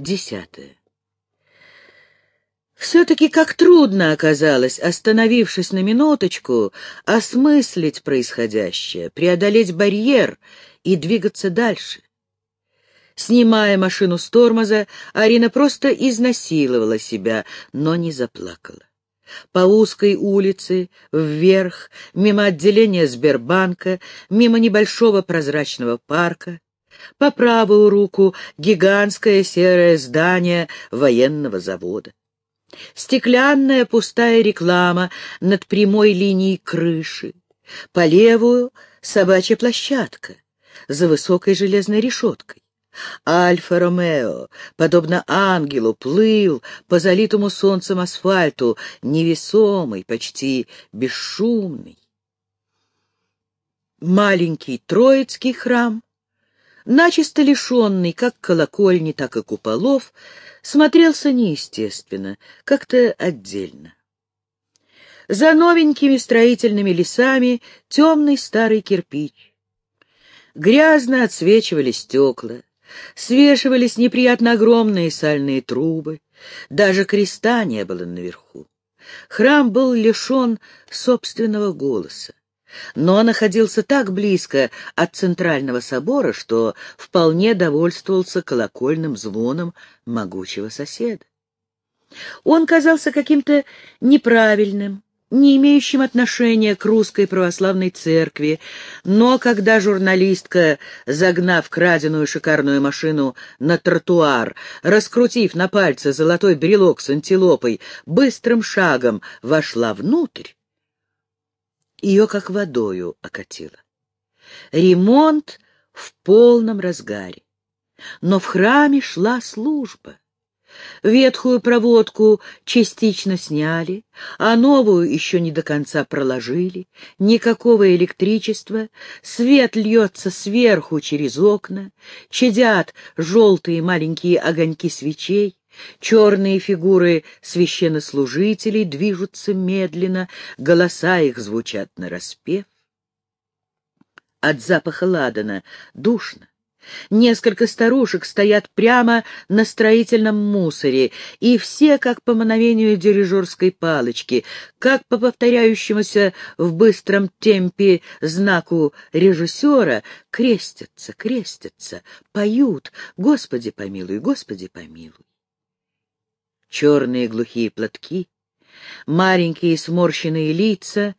Десятое. Все-таки как трудно оказалось, остановившись на минуточку, осмыслить происходящее, преодолеть барьер и двигаться дальше. Снимая машину с тормоза, Арина просто изнасиловала себя, но не заплакала. По узкой улице, вверх, мимо отделения Сбербанка, мимо небольшого прозрачного парка, по правую руку гигантское серое здание военного завода. Стеклянная пустая реклама над прямой линией крыши. По левую — собачья площадка за высокой железной решеткой. Альфа-Ромео, подобно ангелу, плыл по залитому солнцем асфальту, невесомый, почти бесшумный. Маленький Троицкий храм начисто лишенный как колокольни, так и куполов, смотрелся неестественно, как-то отдельно. За новенькими строительными лесами темный старый кирпич. Грязно отсвечивали стекла, свешивались неприятно огромные сальные трубы, даже креста не было наверху. Храм был лишен собственного голоса но находился так близко от центрального собора, что вполне довольствовался колокольным звоном могучего соседа. Он казался каким-то неправильным, не имеющим отношения к русской православной церкви, но когда журналистка, загнав краденую шикарную машину на тротуар, раскрутив на пальце золотой брелок с антилопой, быстрым шагом вошла внутрь, ее как водою окатило. Ремонт в полном разгаре. Но в храме шла служба. Ветхую проводку частично сняли, а новую еще не до конца проложили. Никакого электричества, свет льется сверху через окна, чадят желтые маленькие огоньки свечей. Черные фигуры священнослужителей движутся медленно, голоса их звучат нараспев. От запаха ладана душно. Несколько старушек стоят прямо на строительном мусоре, и все, как по мановению дирижерской палочки, как по повторяющемуся в быстром темпе знаку режиссера, крестятся, крестятся, поют «Господи помилуй, Господи помилуй» черные глухие платки, маленькие сморщенные лица,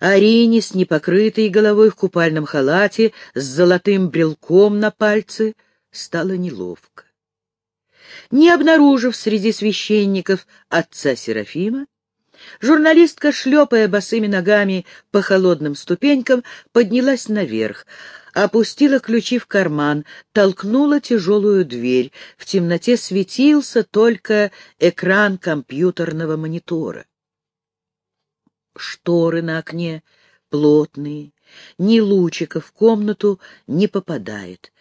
Арине с непокрытой головой в купальном халате с золотым брелком на пальце стало неловко. Не обнаружив среди священников отца Серафима, журналистка, шлепая босыми ногами по холодным ступенькам, поднялась наверх, опустила ключи в карман, толкнула тяжелую дверь. В темноте светился только экран компьютерного монитора. Шторы на окне плотные, ни лучика в комнату не попадает.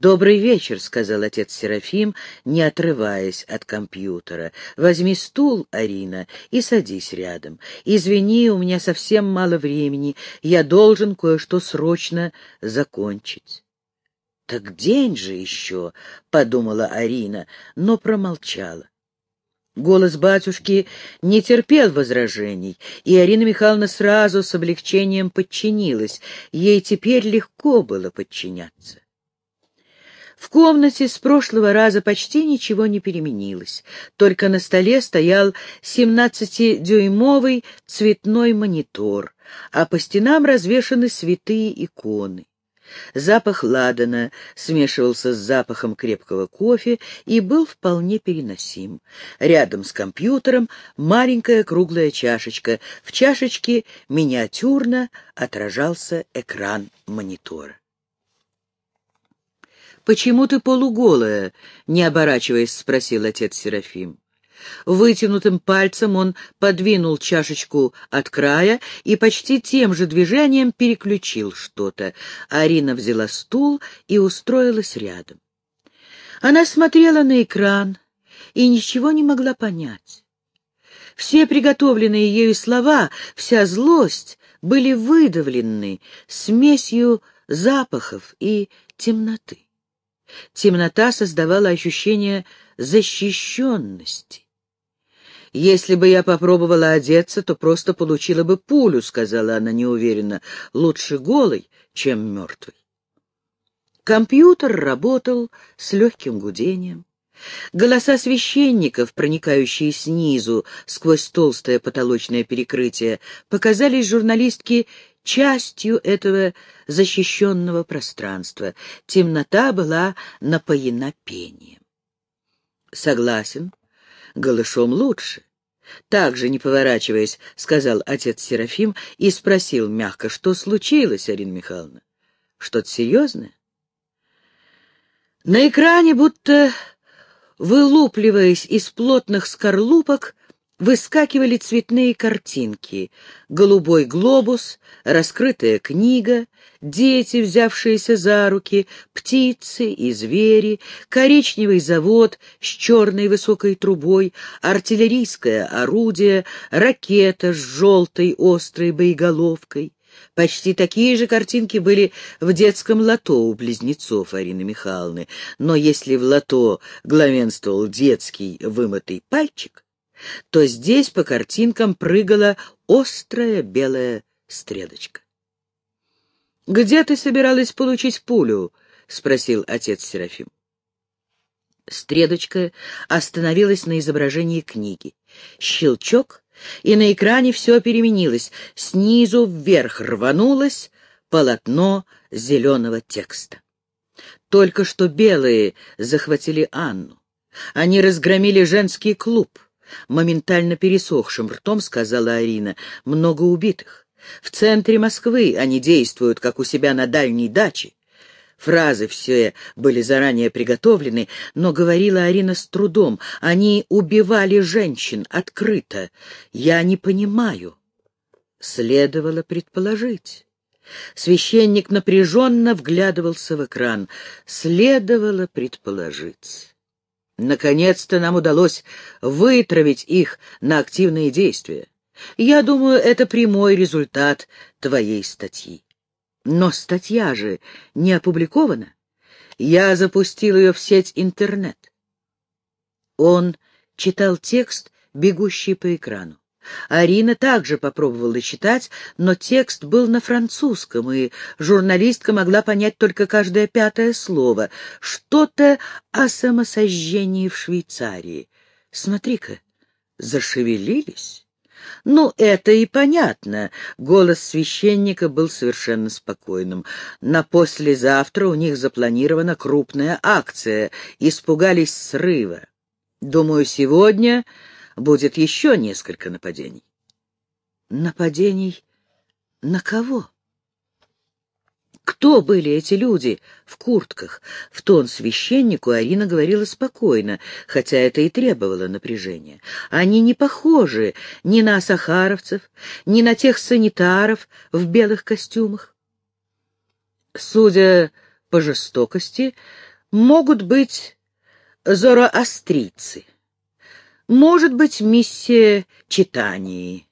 «Добрый вечер», — сказал отец Серафим, не отрываясь от компьютера. «Возьми стул, Арина, и садись рядом. Извини, у меня совсем мало времени. Я должен кое-что срочно закончить». «Так день же еще», — подумала Арина, но промолчала. Голос батюшки не терпел возражений, и Арина Михайловна сразу с облегчением подчинилась. Ей теперь легко было подчиняться. В комнате с прошлого раза почти ничего не переменилось, только на столе стоял 17-дюймовый цветной монитор, а по стенам развешаны святые иконы. Запах ладана смешивался с запахом крепкого кофе и был вполне переносим. Рядом с компьютером маленькая круглая чашечка. В чашечке миниатюрно отражался экран монитора. «Почему ты полуголая?» — не оборачиваясь, спросил отец Серафим. Вытянутым пальцем он подвинул чашечку от края и почти тем же движением переключил что-то. Арина взяла стул и устроилась рядом. Она смотрела на экран и ничего не могла понять. Все приготовленные ею слова, вся злость были выдавлены смесью запахов и темноты. Темнота создавала ощущение защищенности. «Если бы я попробовала одеться, то просто получила бы пулю», — сказала она неуверенно. «Лучше голой, чем мертвой». Компьютер работал с легким гудением. Голоса священников, проникающие снизу сквозь толстое потолочное перекрытие, показались журналистке частью этого защищенного пространства. Темнота была напоена пением. Согласен, голышом лучше. Так же, не поворачиваясь, сказал отец Серафим и спросил мягко, что случилось, Арина Михайловна? Что-то серьезное? На экране, будто вылупливаясь из плотных скорлупок, выскакивали цветные картинки. Голубой глобус, раскрытая книга, дети, взявшиеся за руки, птицы и звери, коричневый завод с черной высокой трубой, артиллерийское орудие, ракета с желтой острой боеголовкой. Почти такие же картинки были в детском лото у близнецов Арины Михайловны, но если в лото главенствовал детский вымытый пальчик, то здесь по картинкам прыгала острая белая стрелочка. «Где ты собиралась получить пулю?» — спросил отец Серафим. Стрелочка остановилась на изображении книги. Щелчок, и на экране все переменилось. Снизу вверх рванулось полотно зеленого текста. Только что белые захватили Анну. Они разгромили женский клуб. Моментально пересохшим ртом сказала Арина. Много убитых. В центре Москвы они действуют, как у себя на дальней даче. Фразы все были заранее приготовлены, но говорила Арина с трудом. Они убивали женщин открыто. Я не понимаю. Следовало предположить. Священник напряженно вглядывался в экран. Следовало предположить. Наконец-то нам удалось вытравить их на активные действия. Я думаю, это прямой результат твоей статьи. Но статья же не опубликована. Я запустил ее в сеть интернет. Он читал текст, бегущий по экрану. Арина также попробовала читать, но текст был на французском, и журналистка могла понять только каждое пятое слово. Что-то о самосожжении в Швейцарии. Смотри-ка, зашевелились. Ну, это и понятно. Голос священника был совершенно спокойным. На послезавтра у них запланирована крупная акция. Испугались срыва. Думаю, сегодня будет еще несколько нападений. Нападений на кого? Кто были эти люди в куртках? В тон священнику Арина говорила спокойно, хотя это и требовало напряжения. Они не похожи ни на сахаровцев, ни на тех санитаров в белых костюмах. Судя по жестокости, могут быть зороастрийцы, может быть, миссия читаний,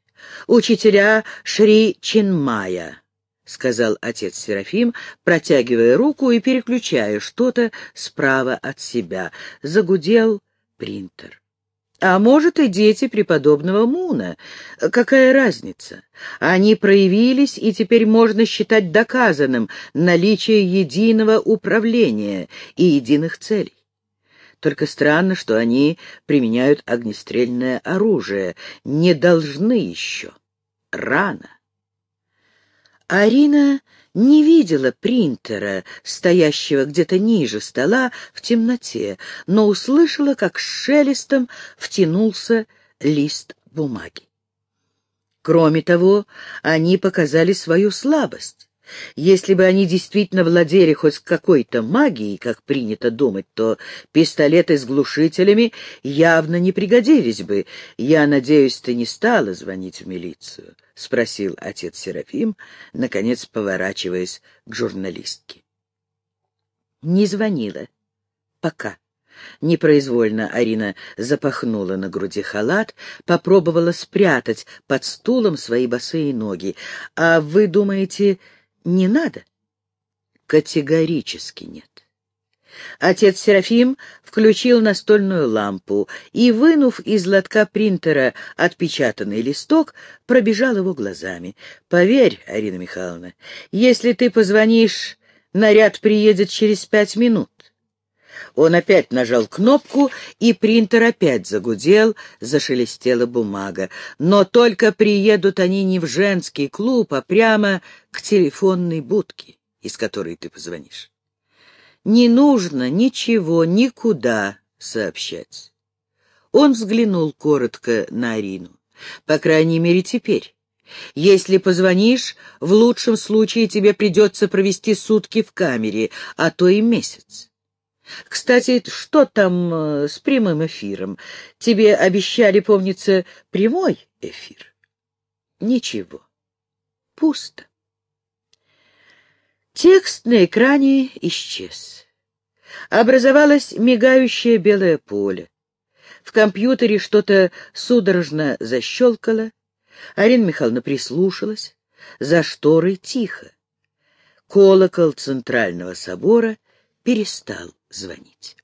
учителя Шри Чинмая, — сказал отец Серафим, протягивая руку и переключая что-то справа от себя. Загудел принтер. А может, и дети преподобного Муна. Какая разница? Они проявились, и теперь можно считать доказанным наличие единого управления и единых целей. Только странно, что они применяют огнестрельное оружие. Не должны еще. Рано. Арина не видела принтера, стоящего где-то ниже стола в темноте, но услышала, как шелестом втянулся лист бумаги. Кроме того, они показали свою слабость. Если бы они действительно владели хоть какой-то магией, как принято думать, то пистолеты с глушителями явно не пригодились бы. Я надеюсь, ты не стала звонить в милицию. — спросил отец Серафим, наконец поворачиваясь к журналистке. Не звонила. Пока. Непроизвольно Арина запахнула на груди халат, попробовала спрятать под стулом свои босые ноги. «А вы думаете, не надо?» «Категорически нет. Отец Серафим включил настольную лампу и, вынув из лотка принтера отпечатанный листок, пробежал его глазами. «Поверь, Арина Михайловна, если ты позвонишь, наряд приедет через пять минут». Он опять нажал кнопку, и принтер опять загудел, зашелестела бумага. Но только приедут они не в женский клуб, а прямо к телефонной будке, из которой ты позвонишь. Не нужно ничего никуда сообщать. Он взглянул коротко на Арину. По крайней мере, теперь. Если позвонишь, в лучшем случае тебе придется провести сутки в камере, а то и месяц. Кстати, что там э, с прямым эфиром? Тебе обещали, помнится, прямой эфир? Ничего. Пусто. Текст на экране исчез. Образовалось мигающее белое поле. В компьютере что-то судорожно защелкало. Арина Михайловна прислушалась. За шторой тихо. Колокол центрального собора перестал звонить.